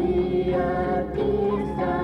Maria, pisa.